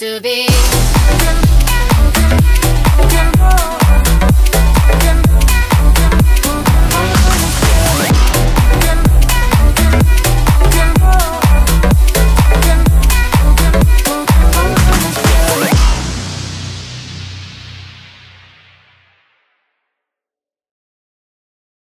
to be